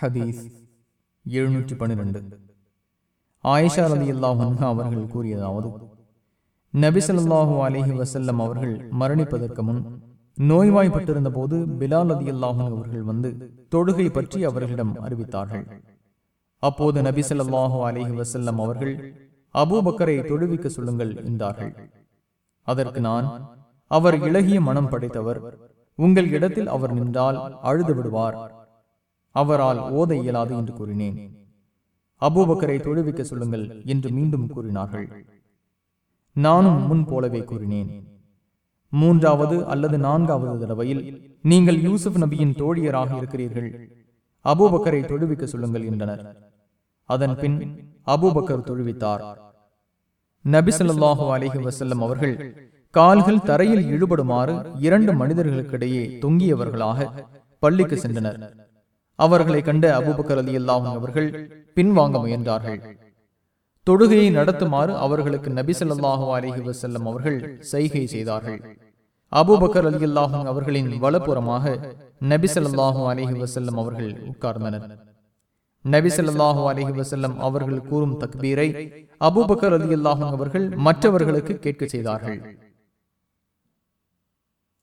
ஹதீஸ் எழுநூற்றி பன்னிரண்டு. ஆயிஷா ரதி அல்லாஹ் அவர்கள் கூறியதாவது நபிசல்லாஹூ அலிஹி வசல்லம் அவர்கள் மரணிப்பதற்கு முன் நோய்வாய்ப்பட்டிருந்த போது பிலால் அதி அல்லாஹன் அவர்கள் வந்து தொழுகை பற்றி அவர்களிடம் அறிவித்தார்கள். அப்போது நபி ஸல்லல்லாஹு அலைஹி வஸல்லம் அவர்கள் அபூபக்கரை தொழுவிக்க சொல்லுங்கள் என்றார்கள். அதற்கு நான் அவர் இளகிய மனம் படைத்தவர் உங்கள் இடத்தில் அவர் நின்றால் அழுது விடுவார். அவரால் ஓத இயலாது என்று கூறினேன். அபூபக்கரை தொழுவிக்க சொல்லுங்கள் என்று மீண்டும் கூறினார்கள். நானும் முன் போலவே கூறினேன். மூன்றாவது அல்லது நான்காவது தடவையில் நீங்கள் யூசுப் நபியின் தோழியராக இருக்கிறீர்கள். அபூபக்கரை தொழுவிக்க சொல்லுங்கள் என்றனர். அதன் பின் அபூபக்கர் தொழுவித்தார். நபி ஸல்லல்லாஹு அலைஹி அவர்கள் கால்கள் தரையில் இழுபடுமாறு இரண்டு மனிதர்களுக்கிடையே தொங்கியவர்களாக பள்ளிக்கு சென்றனர். அவர்களை கண்ட அபுபக்கர் அலி அவர்கள் பின்வாங்க முயன்றார்கள். தொழுகையை நடத்துமாறு அவர்களுக்கு நபி ஸல்லல்லாஹு அலிஹி வசல்லம் அவர்கள் செய்கை செய்தார்கள். அபுபக்கர் அலி அல்லாஹும் அவர்களின் வலப்புறமாக நபி ஸல்லல்லாஹு அலிஹி வசல்லம் அவர்கள் உட்கார்ந்தனர். நபி ஸல்லல்லாஹு அலிஹி வசல்லம் அவர்கள் கூறும் தக்பீரை அபுபக்கர் அலி அல்லாஹும் அவர்கள் மற்றவர்களுக்கு கேட்க செய்தார்கள்.